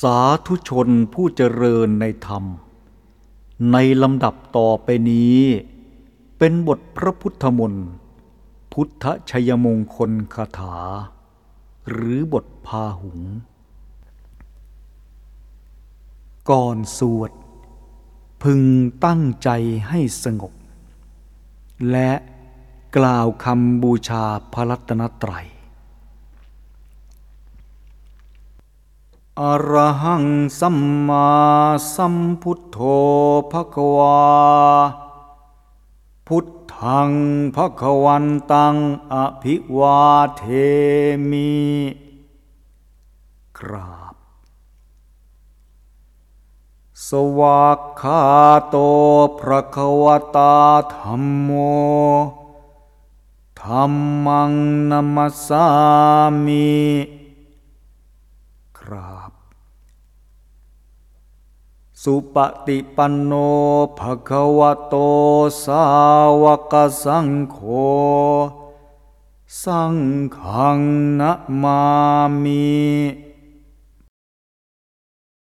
สาธุชนผู้เจริญในธรรม ในลำดับต่อไปนี้ เป็นบทพระพุทธมนต์พุทธชยมงคลคาถา หรือบทพาหุง ก่อนสวด พึงตั้งใจให้สงบ และกล่าวคำบูชาพระรัตนตรัย อรหังสัมมาสัมพุทโธภะคะวา พุทธังภะคะวันตังอภิวาเทมิ กราบ สวากขาโตพระควตาธรรมโมธรรมังนัมสสามิ ครับสุปฏิปันโนภะคะวะโตสาวกสังโฆสังขังนะมามี